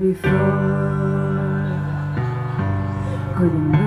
before, couldn't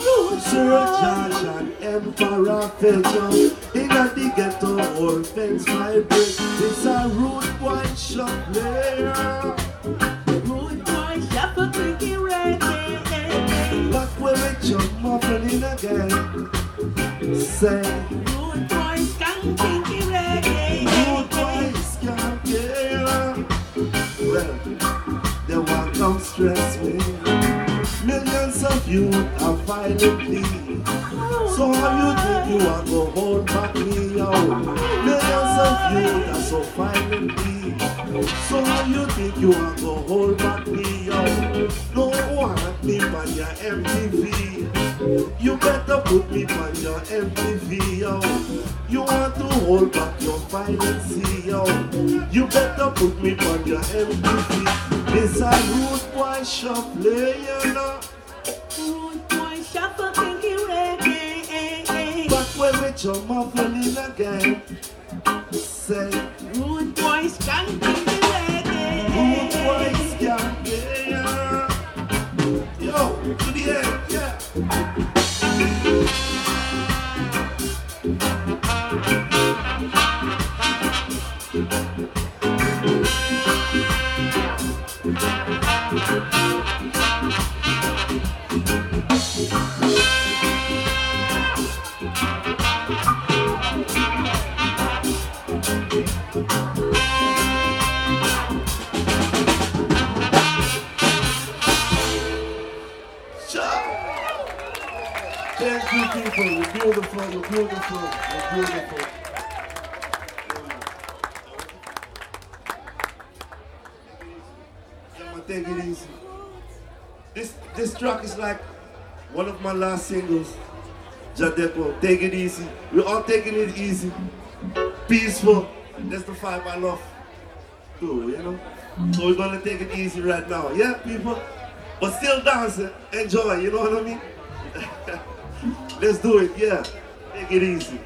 Sir and Emperor Felton. You you. You're beautiful. You're beautiful. You're beautiful. Take it easy. This this track is like one of my last singles. Jadepo, take it easy. We're all taking it easy. Peaceful. That's the vibe I love. Too, you know? So we're gonna take it easy right now. Yeah, people? But still dancing. Enjoy, you know what I mean? Let's do it, yeah. Take it easy.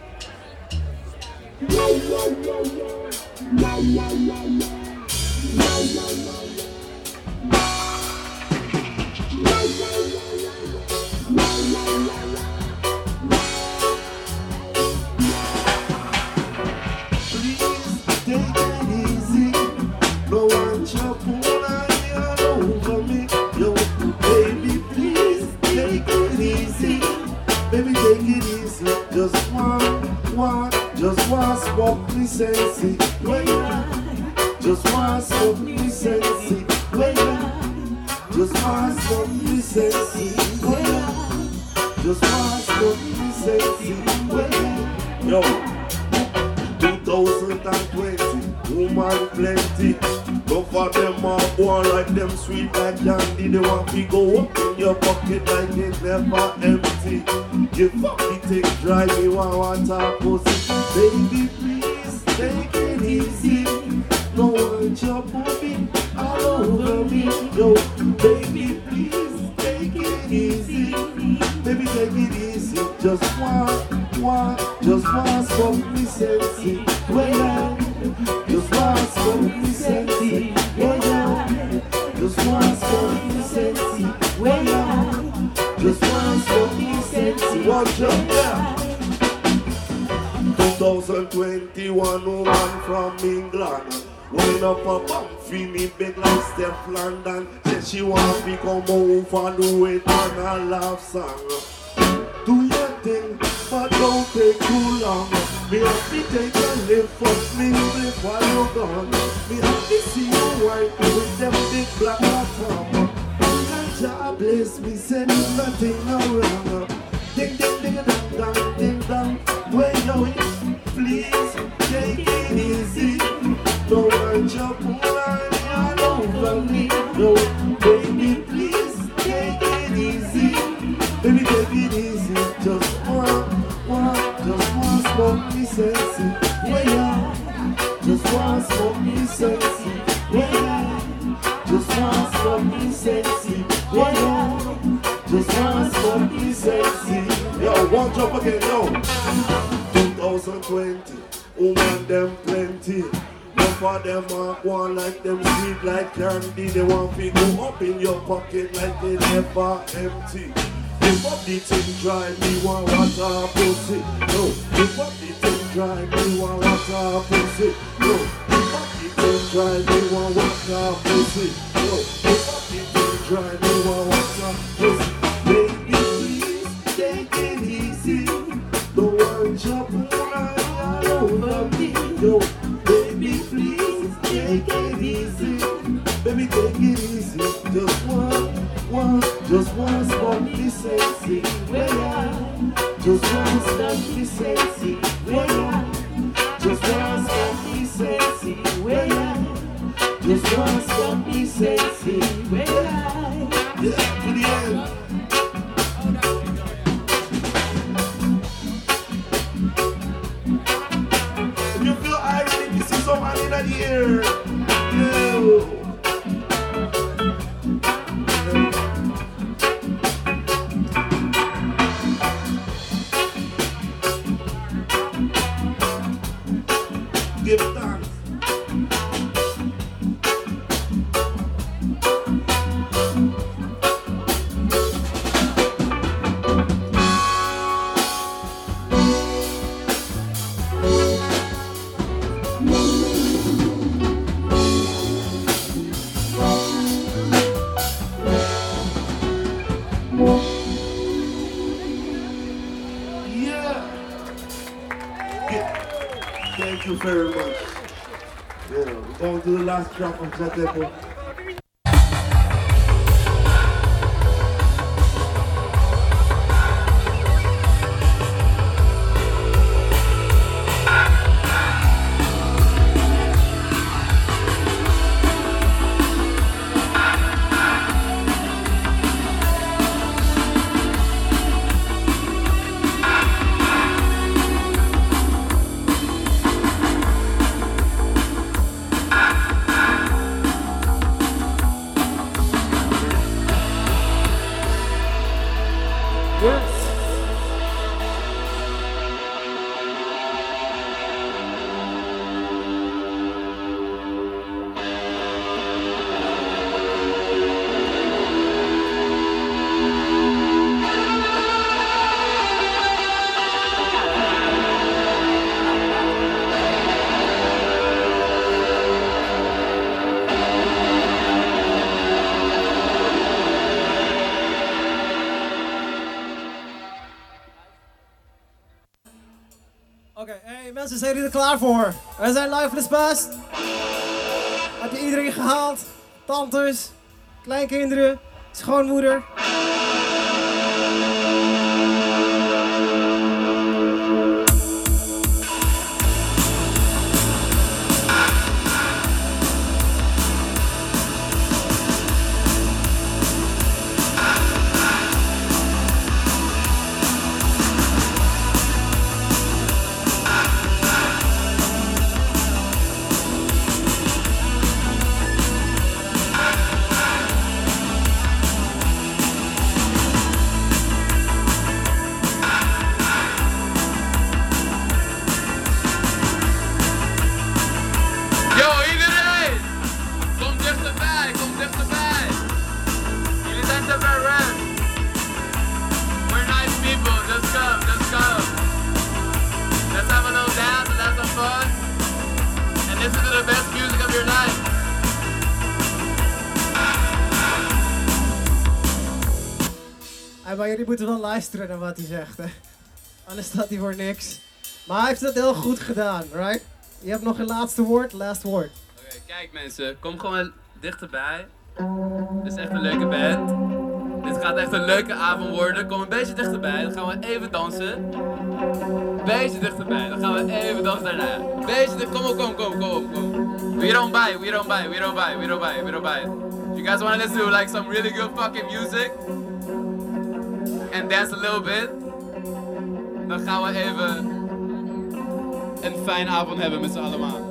One, just want sensey. Wait, just want sensey. Wait, just want sensey. Wait, just want sensey. Wait, yo. 2020, woman plenty. No for them all born like them sweet like candy. They want to go up in your pocket like it never empty. You fuck it, take dry me one water pussy. Baby, please take it easy. No one jump on me, all over me. Yo, baby, please take it easy. Baby, take it easy. Just one, one, just one smoke me sensey. Way out. Just one smoke me sensey. Way out. Just one smoke me sensey. Way out. Just one smoke. Watch out, 2021 woman from England Wind up a bum for me big like Steph London Said she want me come over and do it on a love song Do your thing, but don't take too long Me have to take a lift from me live while you're gone Me have to see you white with them big black bottom God bless me, send nothing wrong Ding ding ding dong dong ding dong Where you Please take it easy. Don't want your pocket like they never empty. If the thing dry, me want mensen, zijn jullie er klaar voor? Wij zijn the best. Heb je iedereen gehaald? Tantes, kleinkinderen, schoonmoeder. Moeten wel luisteren naar wat hij zegt, hè. Anders staat hij voor niks. Maar hij heeft het heel goed gedaan, right? Je hebt nog een laatste woord, last word. Oké, kijk mensen, kom gewoon dichterbij. Dit is echt een leuke band. Dit gaat echt een leuke avond worden. Kom een beetje dichterbij, dan gaan we even dansen. Beetje dichterbij, dan gaan we even dansen daarna. Beetje dicht, kom kom, kom, kom, kom. We don't buy, we don't buy, we don't buy, we don't buy, we don't buy. You guys want to listen to like some really good fucking music and dance a little bit, dan gaan we even een fijne avond hebben met z'n allemaal.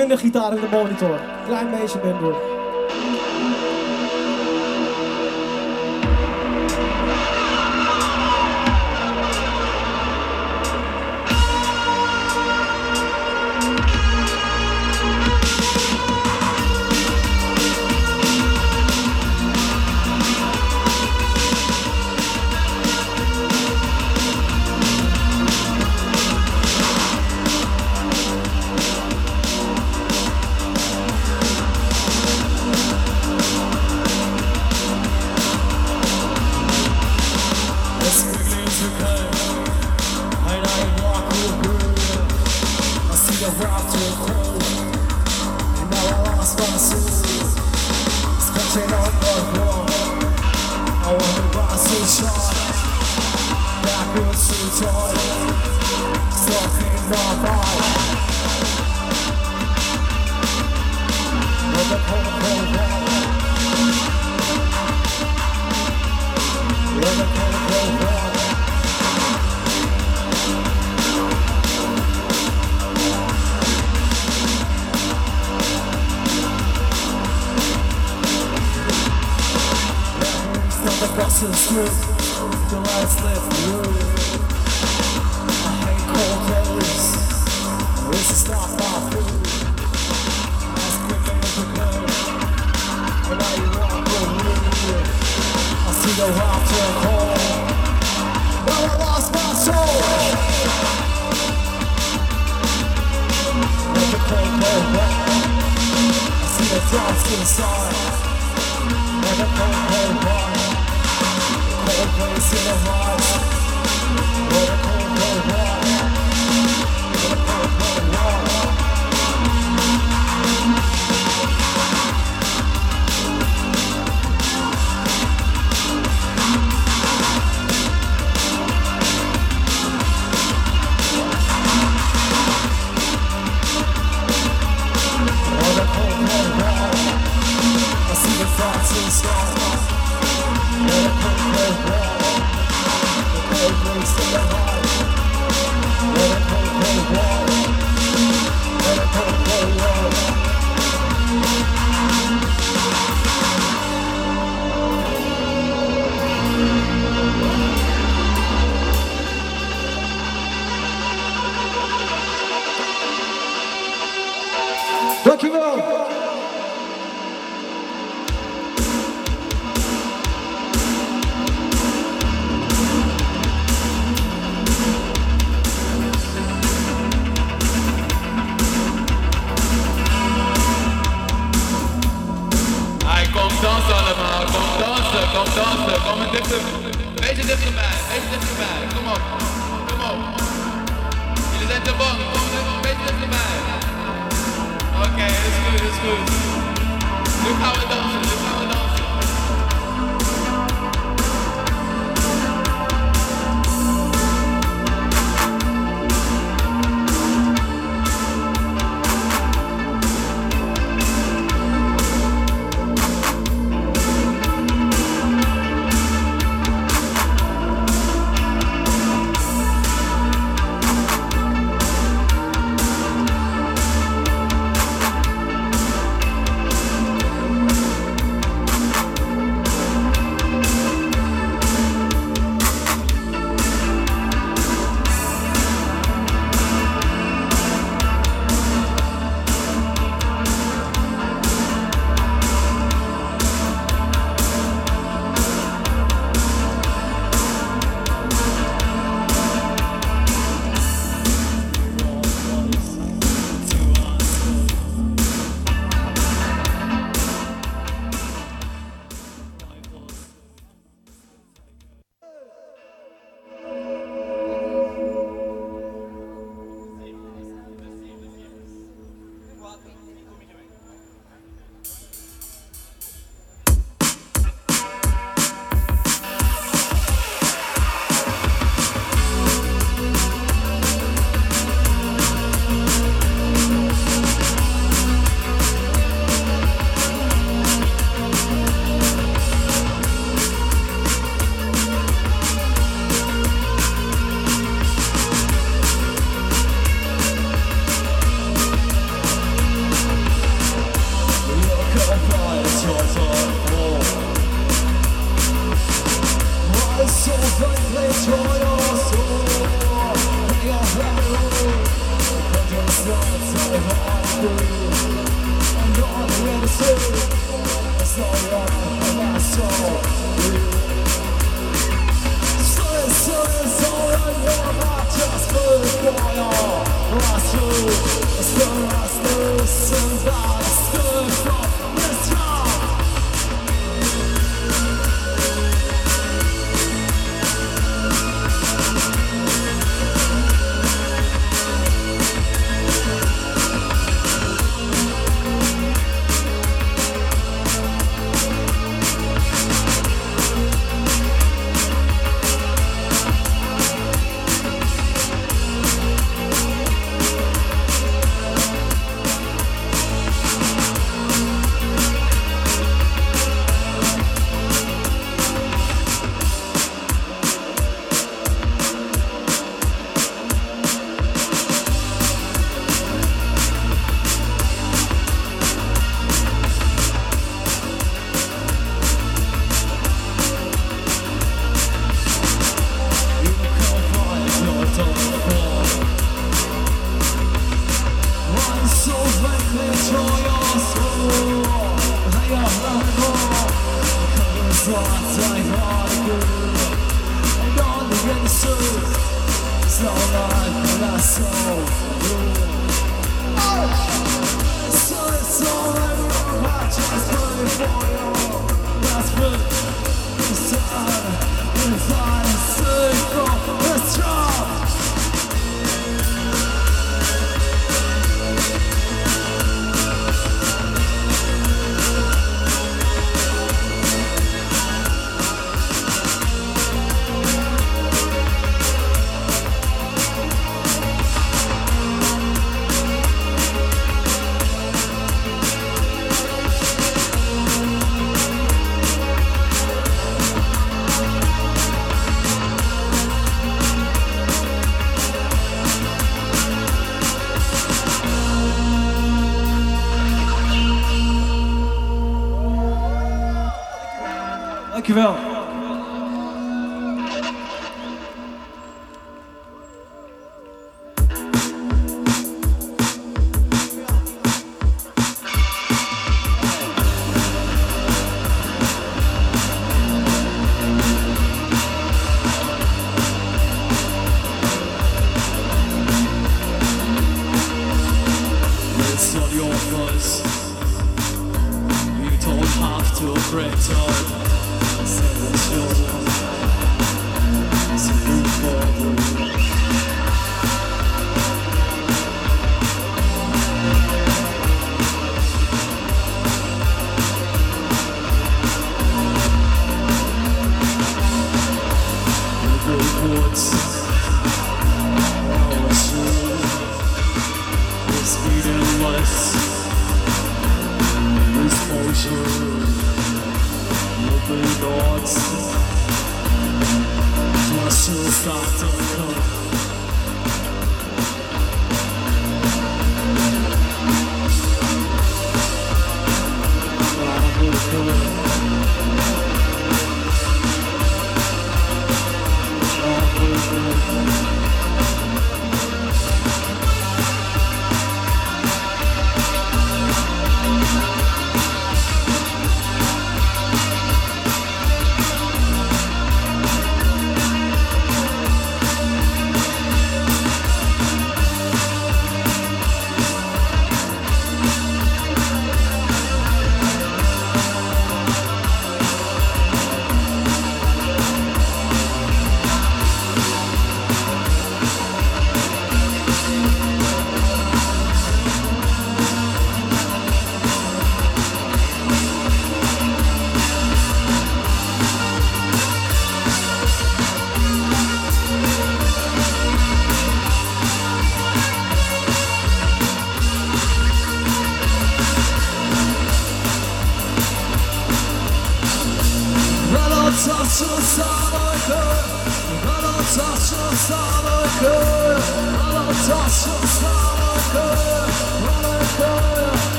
Minder gitaar in de monitor? Klein beetje minder.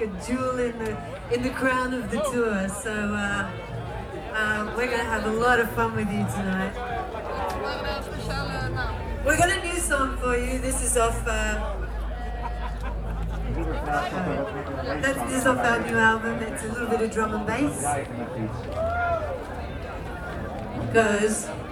Like a jewel in the in the crown of the tour. So uh, uh, we're gonna have a lot of fun with you tonight. We're got a new song for you. This is off. Uh, that's this is off our new album. It's a little bit of drum and bass. Goes.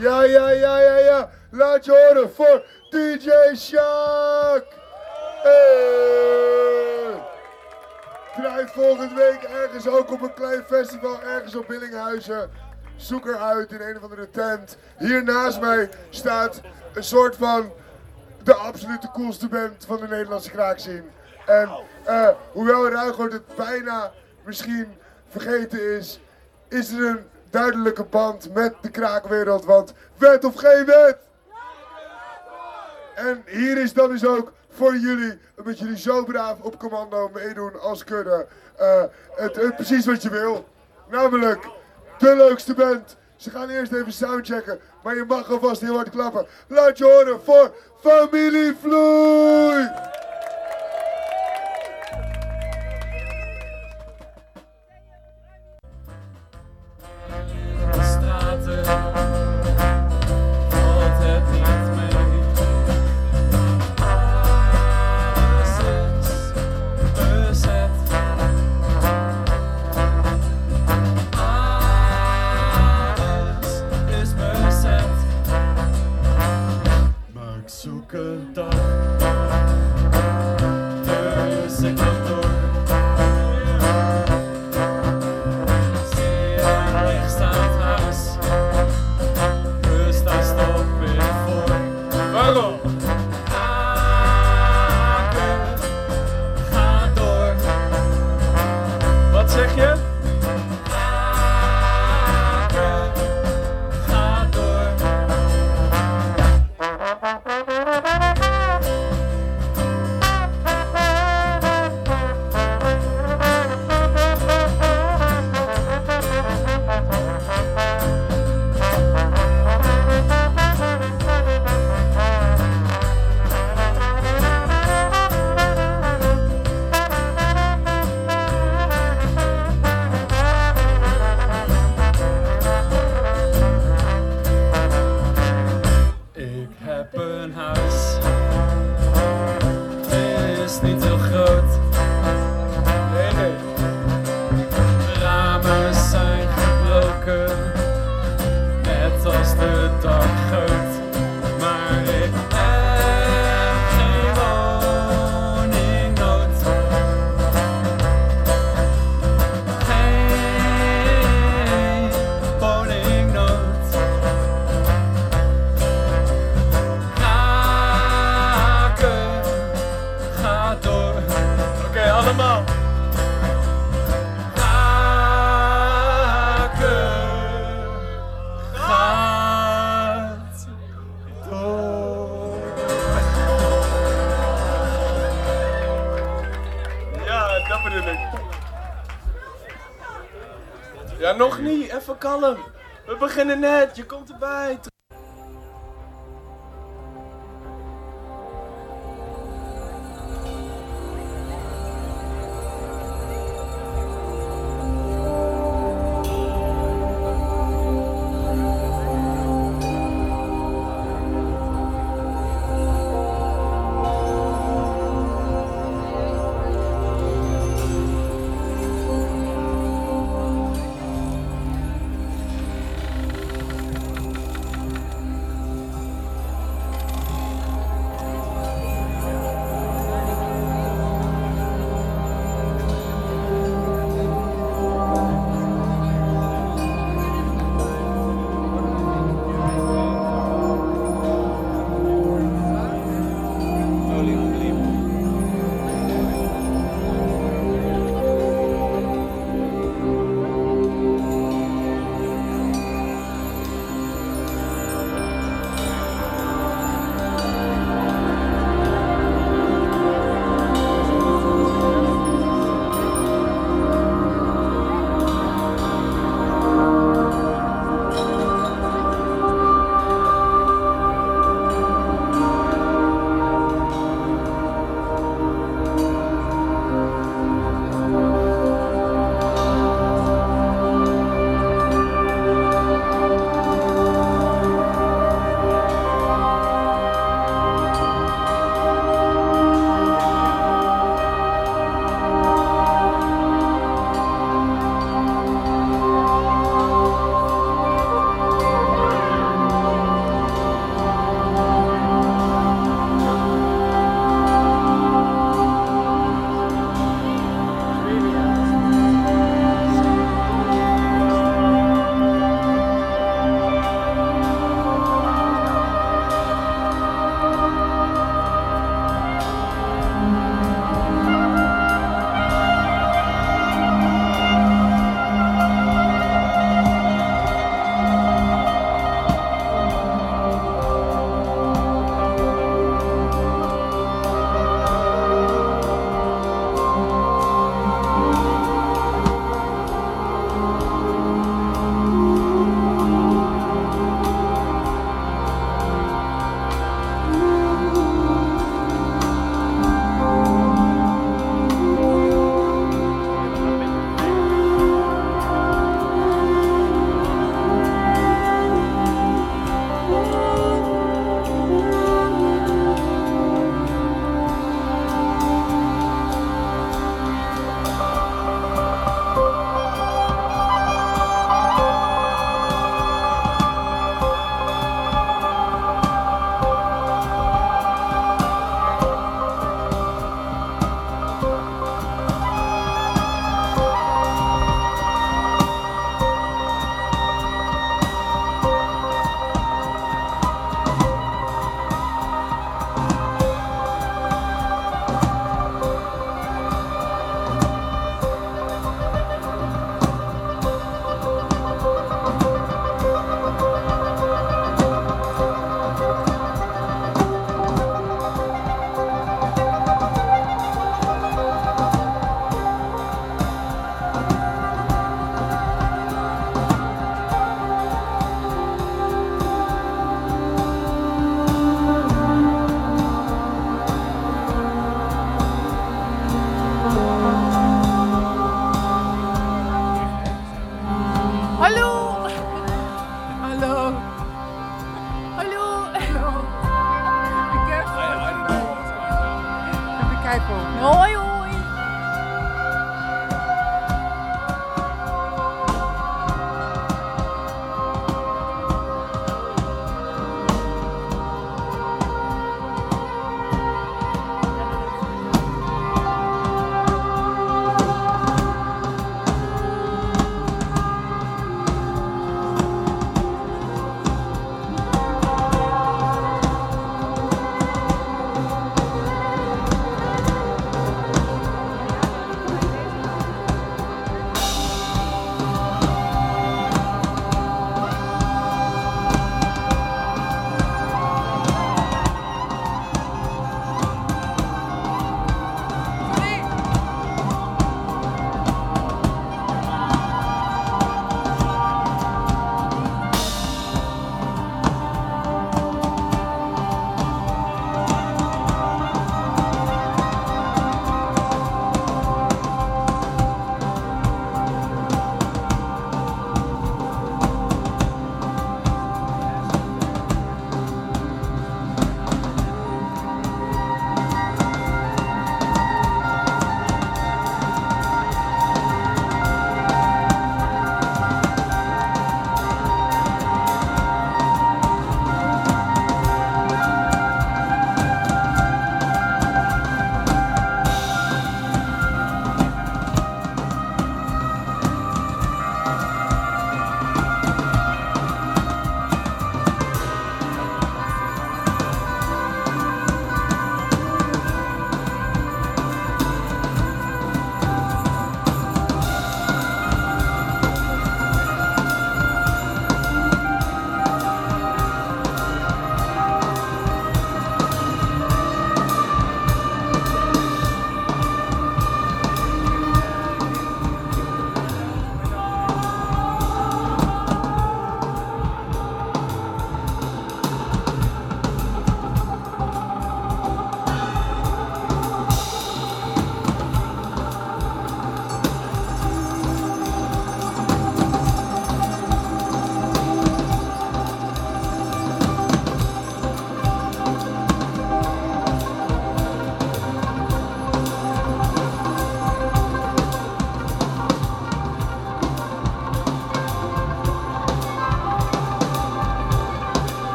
Ja, ja, ja, ja. Laat je horen voor DJ Shark. Hey. Volgende week ergens ook op een klein festival, ergens op Billinghuizen. Zoek er uit in een of andere tent. Hier naast mij staat een soort van de absolute coolste band van de Nederlandse kraakscene. En eh, hoewel Ruigoort het bijna misschien vergeten is, is er een duidelijke band met de kraakwereld. Want wet of geen wet? En hier is dan dus ook voor jullie, omdat jullie zo braaf op commando meedoen als kudde, eh, het, het precies wat je wil. Namelijk, de leukste band. Ze gaan eerst even soundchecken, maar je mag alvast heel hard klappen. Laat je horen voor Familie Vloei! We beginnen net. Je komt erbij.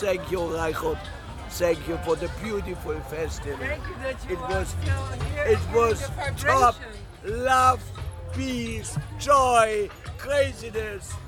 Thank you, Reichert. Thank you for the beautiful festival. Thank you that you it was, it was top, love, peace, joy, craziness, all at once.